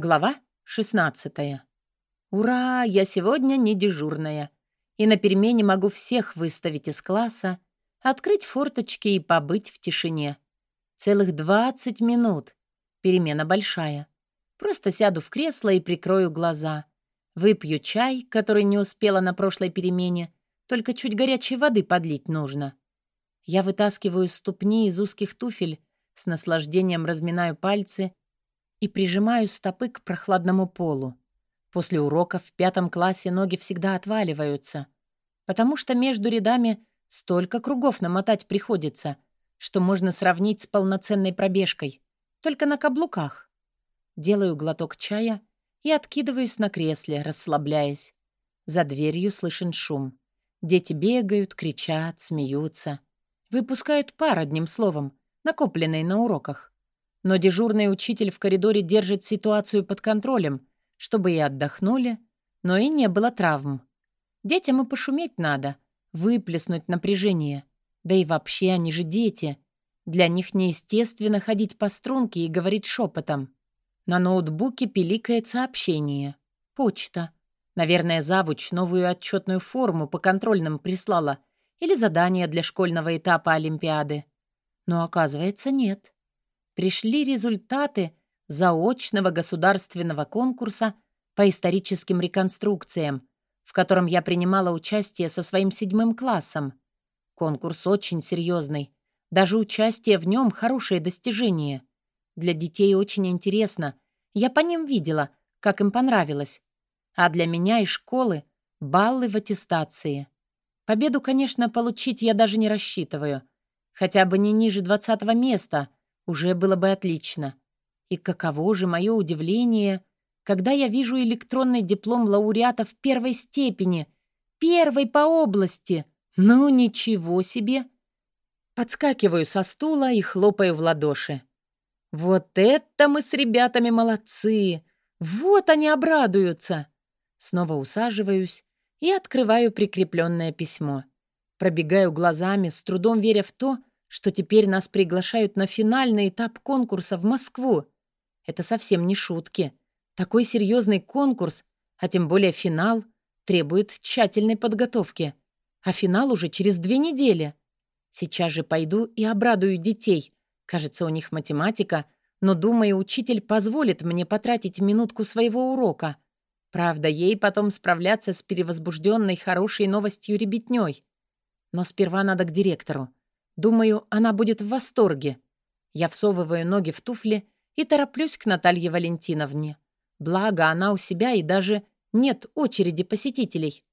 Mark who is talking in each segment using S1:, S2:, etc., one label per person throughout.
S1: Глава 16. Ура, я сегодня не дежурная. И на перемене могу всех выставить из класса, открыть форточки и побыть в тишине. Целых 20 минут. Перемена большая. Просто сяду в кресло и прикрою глаза. Выпью чай, который не успела на прошлой перемене, только чуть горячей воды подлить нужно. Я вытаскиваю ступни из узких туфель, с наслаждением разминаю пальцы и прижимаю стопы к прохладному полу. После уроков в пятом классе ноги всегда отваливаются, потому что между рядами столько кругов намотать приходится, что можно сравнить с полноценной пробежкой, только на каблуках. Делаю глоток чая и откидываюсь на кресле, расслабляясь. За дверью слышен шум. Дети бегают, кричат, смеются. Выпускают пар, одним словом, накопленный на уроках но дежурный учитель в коридоре держит ситуацию под контролем, чтобы и отдохнули, но и не было травм. Детям и пошуметь надо, выплеснуть напряжение. Да и вообще они же дети. Для них неестественно ходить по струнке и говорить шепотом. На ноутбуке пиликает сообщение. Почта. Наверное, завуч новую отчетную форму по контрольным прислала или задание для школьного этапа Олимпиады. Но оказывается, нет пришли результаты заочного государственного конкурса по историческим реконструкциям, в котором я принимала участие со своим седьмым классом. Конкурс очень серьезный. Даже участие в нем — хорошее достижение. Для детей очень интересно. Я по ним видела, как им понравилось. А для меня и школы — баллы в аттестации. Победу, конечно, получить я даже не рассчитываю. Хотя бы не ниже двадцатого места — уже было бы отлично. И каково же мое удивление, когда я вижу электронный диплом лауреатов первой степени, первой по области. Ну, ничего себе! Подскакиваю со стула и хлопаю в ладоши. Вот это мы с ребятами молодцы! Вот они обрадуются! Снова усаживаюсь и открываю прикрепленное письмо. Пробегаю глазами, с трудом веря в то, что теперь нас приглашают на финальный этап конкурса в Москву. Это совсем не шутки. Такой серьезный конкурс, а тем более финал, требует тщательной подготовки. А финал уже через две недели. Сейчас же пойду и обрадую детей. Кажется, у них математика, но, думаю, учитель позволит мне потратить минутку своего урока. Правда, ей потом справляться с перевозбужденной хорошей новостью ребятней. Но сперва надо к директору. Думаю, она будет в восторге. Я всовываю ноги в туфли и тороплюсь к Наталье Валентиновне. Благо, она у себя и даже нет очереди посетителей.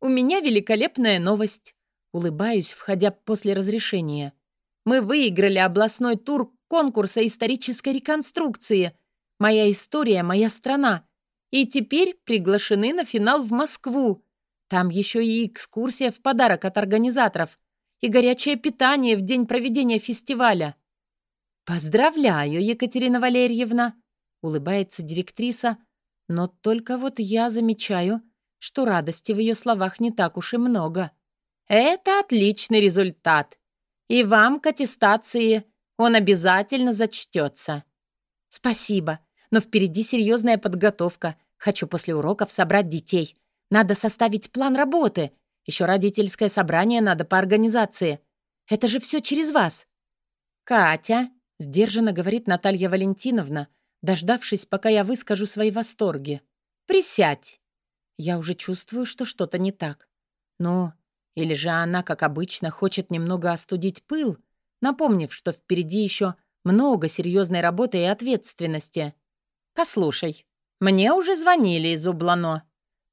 S1: «У меня великолепная новость», — улыбаюсь, входя после разрешения. «Мы выиграли областной тур конкурса исторической реконструкции. Моя история, моя страна. И теперь приглашены на финал в Москву. Там еще и экскурсия в подарок от организаторов и горячее питание в день проведения фестиваля. «Поздравляю, Екатерина Валерьевна!» — улыбается директриса, но только вот я замечаю, что радости в ее словах не так уж и много. «Это отличный результат, и вам к аттестации он обязательно зачтется». «Спасибо, но впереди серьезная подготовка. Хочу после уроков собрать детей. Надо составить план работы еще родительское собрание надо по организации. Это же все через вас». «Катя», — сдержанно говорит Наталья Валентиновна, дождавшись, пока я выскажу свои восторги. «Присядь». Я уже чувствую, что что-то не так. Ну, или же она, как обычно, хочет немного остудить пыл, напомнив, что впереди еще много серьезной работы и ответственности. «Послушай, мне уже звонили из Ублано.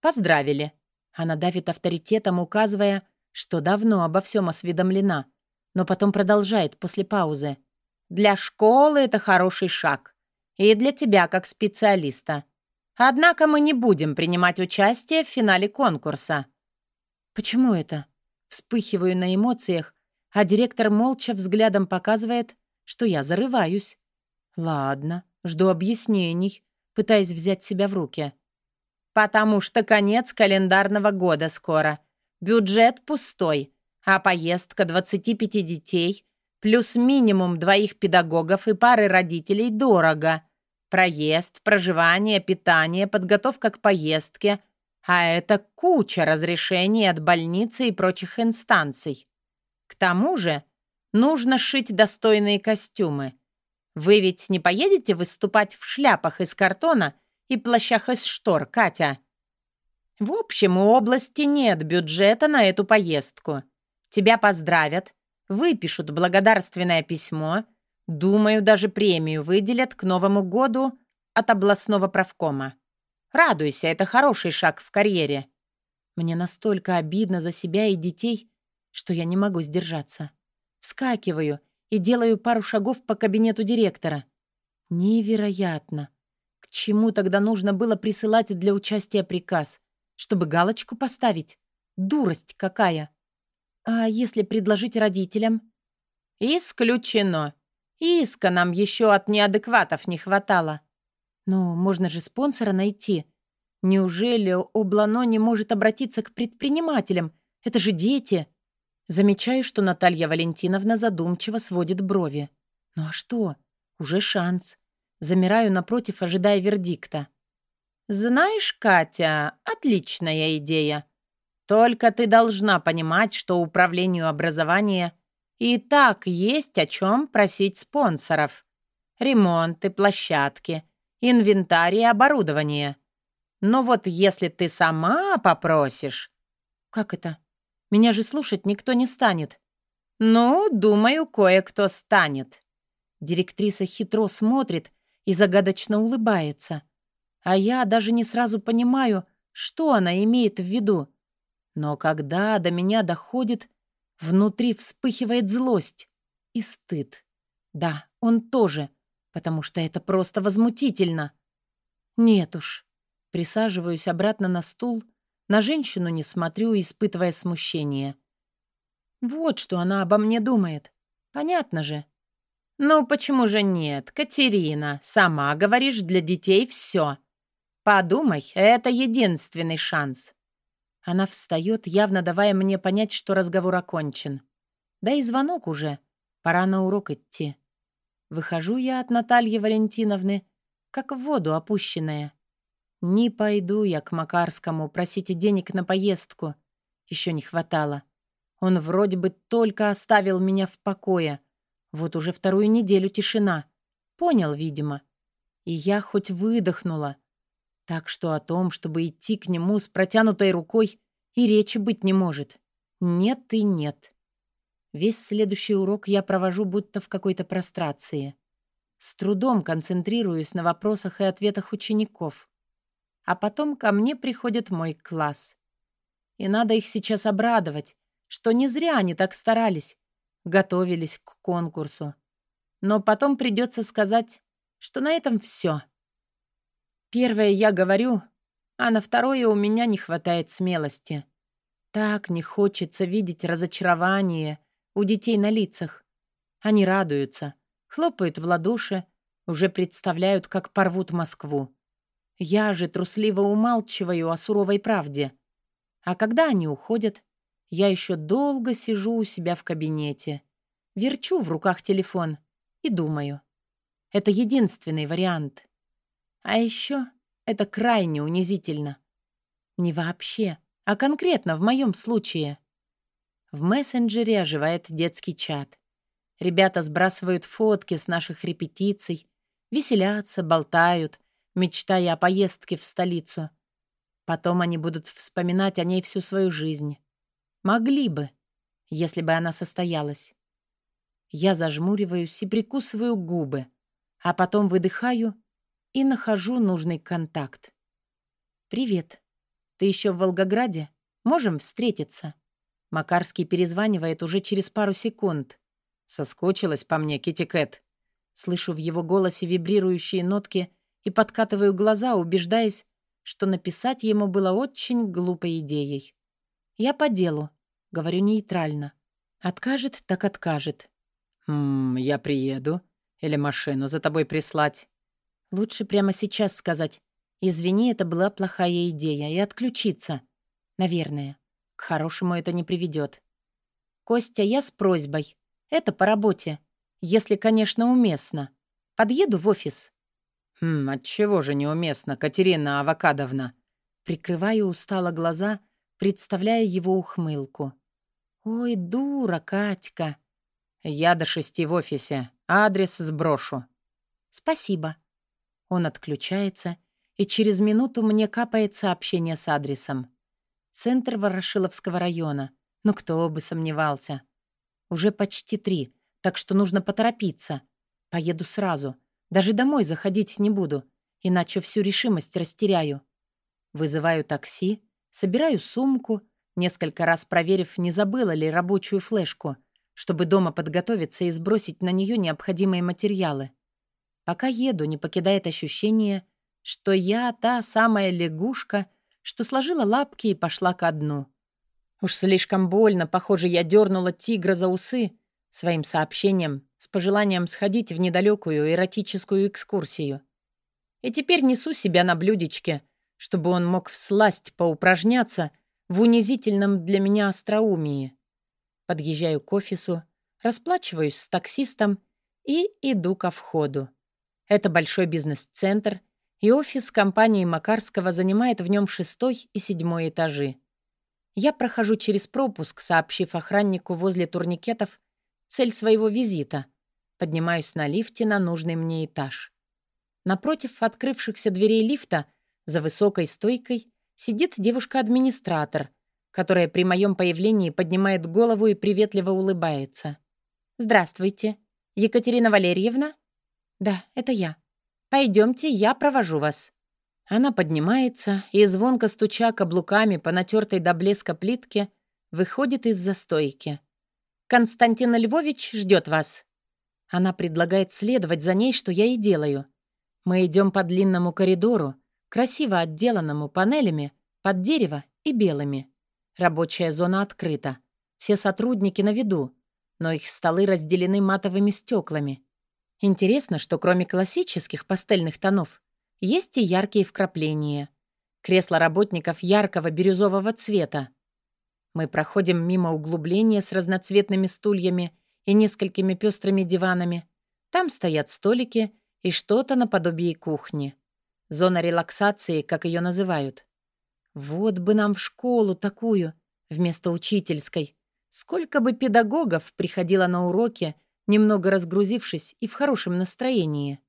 S1: Поздравили. Она давит авторитетом, указывая, что давно обо всем осведомлена, но потом продолжает после паузы. «Для школы это хороший шаг. И для тебя, как специалиста. Однако мы не будем принимать участие в финале конкурса». «Почему это?» Вспыхиваю на эмоциях, а директор молча взглядом показывает, что я зарываюсь. «Ладно, жду объяснений», пытаясь взять себя в руки. Потому что конец календарного года скоро. Бюджет пустой, а поездка 25 детей плюс минимум двоих педагогов и пары родителей дорого. Проезд, проживание, питание, подготовка к поездке. А это куча разрешений от больницы и прочих инстанций. К тому же нужно шить достойные костюмы. Вы ведь не поедете выступать в шляпах из картона и плащах из штор, Катя? В общем, у области нет бюджета на эту поездку. Тебя поздравят, выпишут благодарственное письмо, думаю, даже премию выделят к Новому году от областного правкома. Радуйся, это хороший шаг в карьере. Мне настолько обидно за себя и детей, что я не могу сдержаться. Вскакиваю и делаю пару шагов по кабинету директора. Невероятно. Чему тогда нужно было присылать для участия приказ? Чтобы галочку поставить? Дурость какая! А если предложить родителям? Исключено. Иска нам еще от неадекватов не хватало. Но можно же спонсора найти. Неужели Облано не может обратиться к предпринимателям? Это же дети. Замечаю, что Наталья Валентиновна задумчиво сводит брови. Ну а что? Уже шанс. Замираю напротив, ожидая вердикта. «Знаешь, Катя, отличная идея. Только ты должна понимать, что управлению образования и так есть о чем просить спонсоров. Ремонты, площадки, инвентарь и оборудование. Но вот если ты сама попросишь...» «Как это? Меня же слушать никто не станет». «Ну, думаю, кое-кто станет». Директриса хитро смотрит и загадочно улыбается а я даже не сразу понимаю, что она имеет в виду. Но когда до меня доходит, внутри вспыхивает злость и стыд. Да, он тоже, потому что это просто возмутительно. Нет уж. Присаживаюсь обратно на стул, на женщину не смотрю, испытывая смущение. Вот что она обо мне думает. Понятно же. «Ну, почему же нет, Катерина? Сама говоришь, для детей все. Подумай, это единственный шанс. Она встает, явно давая мне понять, что разговор окончен. Да и звонок уже. Пора на урок идти. Выхожу я от Натальи Валентиновны, как в воду опущенная. Не пойду я к Макарскому просить денег на поездку. Еще не хватало. Он вроде бы только оставил меня в покое. Вот уже вторую неделю тишина. Понял, видимо. И я хоть выдохнула — так что о том, чтобы идти к нему с протянутой рукой, и речи быть не может. Нет и нет. Весь следующий урок я провожу будто в какой-то прострации. С трудом концентрируюсь на вопросах и ответах учеников. А потом ко мне приходит мой класс. И надо их сейчас обрадовать, что не зря они так старались, готовились к конкурсу. Но потом придется сказать, что на этом все. Первое я говорю, а на второе у меня не хватает смелости. Так не хочется видеть разочарование у детей на лицах. Они радуются, хлопают в ладоши, уже представляют, как порвут Москву. Я же трусливо умалчиваю о суровой правде. А когда они уходят, я еще долго сижу у себя в кабинете, верчу в руках телефон и думаю. Это единственный вариант. А еще это крайне унизительно. Не вообще, а конкретно в моем случае. В мессенджере оживает детский чат. Ребята сбрасывают фотки с наших репетиций, веселятся, болтают, мечтая о поездке в столицу. Потом они будут вспоминать о ней всю свою жизнь. Могли бы, если бы она состоялась. Я зажмуриваюсь и прикусываю губы, а потом выдыхаю и нахожу нужный контакт. «Привет. Ты еще в Волгограде? Можем встретиться?» Макарский перезванивает уже через пару секунд. Соскочилась по мне Китти Кэт. Слышу в его голосе вибрирующие нотки и подкатываю глаза, убеждаясь, что написать ему было очень глупой идеей. «Я по делу», — говорю нейтрально. «Откажет, так откажет». «Ммм, я приеду. Или машину за тобой прислать?» Лучше прямо сейчас сказать «Извини, это была плохая идея» и отключиться. Наверное. К хорошему это не приведет. «Костя, я с просьбой. Это по работе. Если, конечно, уместно. Подъеду в офис». «Хм, отчего же неуместно, Катерина Авакадовна?» Прикрываю устало глаза, представляя его ухмылку. «Ой, дура, Катька!» «Я до шести в офисе. Адрес сброшу». «Спасибо». Он отключается, и через минуту мне капает сообщение с адресом. Центр Ворошиловского района. Ну, кто бы сомневался. Уже почти три, так что нужно поторопиться. Поеду сразу. Даже домой заходить не буду, иначе всю решимость растеряю. Вызываю такси, собираю сумку, несколько раз проверив, не забыла ли рабочую флешку, чтобы дома подготовиться и сбросить на нее необходимые материалы. Пока еду, не покидает ощущение, что я та самая лягушка, что сложила лапки и пошла ко дну. Уж слишком больно, похоже, я дернула тигра за усы своим сообщением с пожеланием сходить в недалекую эротическую экскурсию. И теперь несу себя на блюдечке, чтобы он мог всласть поупражняться в унизительном для меня остроумии. Подъезжаю к офису, расплачиваюсь с таксистом и иду ко входу. Это большой бизнес-центр, и офис компании Макарского занимает в нем шестой и седьмой этажи. Я прохожу через пропуск, сообщив охраннику возле турникетов цель своего визита. Поднимаюсь на лифте на нужный мне этаж. Напротив открывшихся дверей лифта, за высокой стойкой, сидит девушка-администратор, которая при моем появлении поднимает голову и приветливо улыбается. «Здравствуйте. Екатерина Валерьевна?» «Да, это я. Пойдемте, я провожу вас». Она поднимается и, звонко стуча каблуками по натертой до блеска плитке, выходит из застойки. «Константин Львович ждет вас». Она предлагает следовать за ней, что я и делаю. Мы идем по длинному коридору, красиво отделанному панелями, под дерево и белыми. Рабочая зона открыта. Все сотрудники на виду, но их столы разделены матовыми стеклами. Интересно, что кроме классических пастельных тонов, есть и яркие вкрапления. Кресла работников яркого бирюзового цвета. Мы проходим мимо углубления с разноцветными стульями и несколькими пестрыми диванами. Там стоят столики и что-то наподобие кухни. Зона релаксации, как ее называют. Вот бы нам в школу такую, вместо учительской. Сколько бы педагогов приходило на уроки, немного разгрузившись и в хорошем настроении.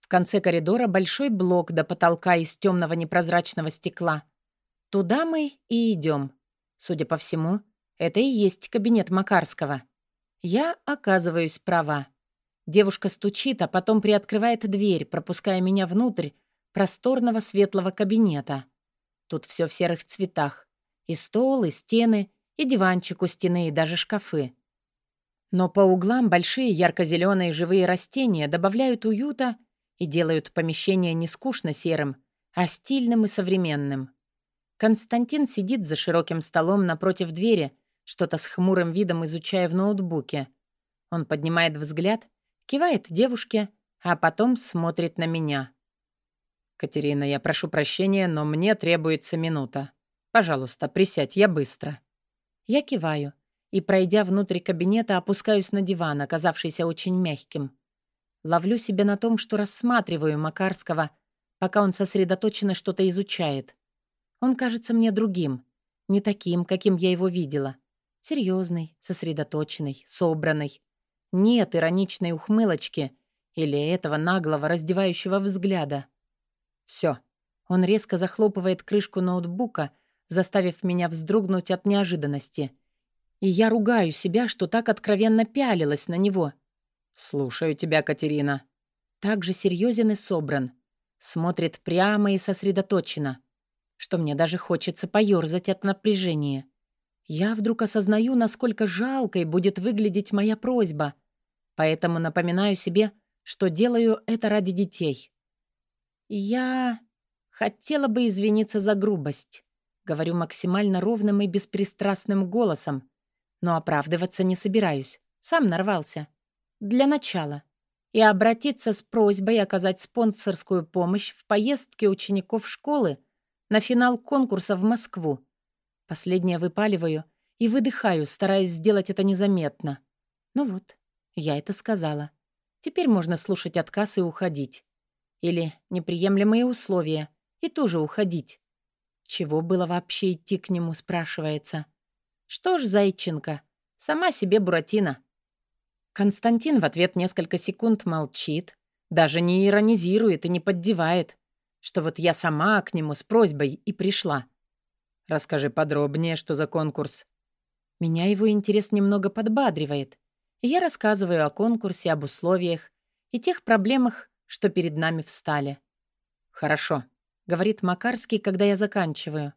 S1: В конце коридора большой блок до потолка из темного непрозрачного стекла. Туда мы и идем. Судя по всему, это и есть кабинет Макарского. Я оказываюсь права. Девушка стучит, а потом приоткрывает дверь, пропуская меня внутрь просторного светлого кабинета. Тут все в серых цветах. И стол, и стены, и диванчик у стены, и даже шкафы. Но по углам большие ярко-зеленые живые растения добавляют уюта и делают помещение не скучно серым, а стильным и современным. Константин сидит за широким столом напротив двери, что-то с хмурым видом изучая в ноутбуке. Он поднимает взгляд, кивает девушке, а потом смотрит на меня. «Катерина, я прошу прощения, но мне требуется минута. Пожалуйста, присядь, я быстро». Я киваю и, пройдя внутрь кабинета, опускаюсь на диван, оказавшийся очень мягким. Ловлю себя на том, что рассматриваю Макарского, пока он сосредоточенно что-то изучает. Он кажется мне другим, не таким, каким я его видела. Серьезный, сосредоточенный, собранный. Нет ироничной ухмылочки или этого наглого, раздевающего взгляда. Все. Он резко захлопывает крышку ноутбука, заставив меня вздрогнуть от неожиданности — и я ругаю себя, что так откровенно пялилась на него. «Слушаю тебя, Катерина». Так же серьезен и собран. Смотрит прямо и сосредоточенно, что мне даже хочется поёрзать от напряжения. Я вдруг осознаю, насколько жалкой будет выглядеть моя просьба, поэтому напоминаю себе, что делаю это ради детей. Я хотела бы извиниться за грубость. Говорю максимально ровным и беспристрастным голосом, но оправдываться не собираюсь. Сам нарвался. Для начала. И обратиться с просьбой оказать спонсорскую помощь в поездке учеников школы на финал конкурса в Москву. Последнее выпаливаю и выдыхаю, стараясь сделать это незаметно. Ну вот, я это сказала. Теперь можно слушать отказ и уходить. Или неприемлемые условия, и тоже уходить. Чего было вообще идти к нему, спрашивается. Что ж, Зайченко, сама себе Буратино. Константин в ответ несколько секунд молчит, даже не иронизирует и не поддевает, что вот я сама к нему с просьбой и пришла. Расскажи подробнее, что за конкурс. Меня его интерес немного подбадривает, я рассказываю о конкурсе, об условиях и тех проблемах, что перед нами встали. «Хорошо», — говорит Макарский, когда я заканчиваю.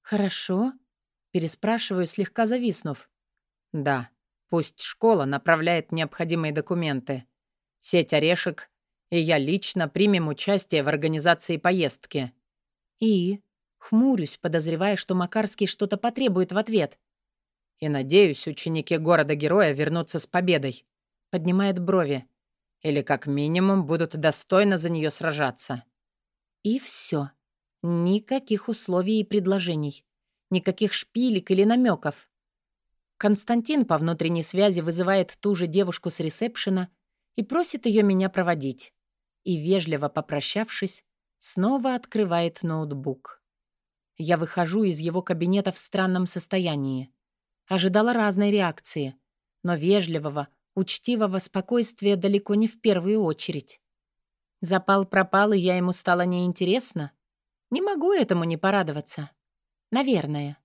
S1: «Хорошо?» — переспрашиваю, слегка зависнув. «Да, пусть школа направляет необходимые документы. Сеть «Орешек» и я лично примем участие в организации поездки». «И?» Хмурюсь, подозревая, что Макарский что-то потребует в ответ. «И надеюсь, ученики города-героя вернутся с победой», — поднимает брови. «Или как минимум будут достойно за нее сражаться». И все. Никаких условий и предложений. Никаких шпилек или намеков. Константин по внутренней связи вызывает ту же девушку с ресепшена и просит ее меня проводить. И, вежливо попрощавшись, снова открывает ноутбук. Я выхожу из его кабинета в странном состоянии. Ожидала разной реакции, но вежливого, учтивого спокойствия далеко не в первую очередь. Запал пропал, и я ему стала неинтересна? Не могу этому не порадоваться. Наверное.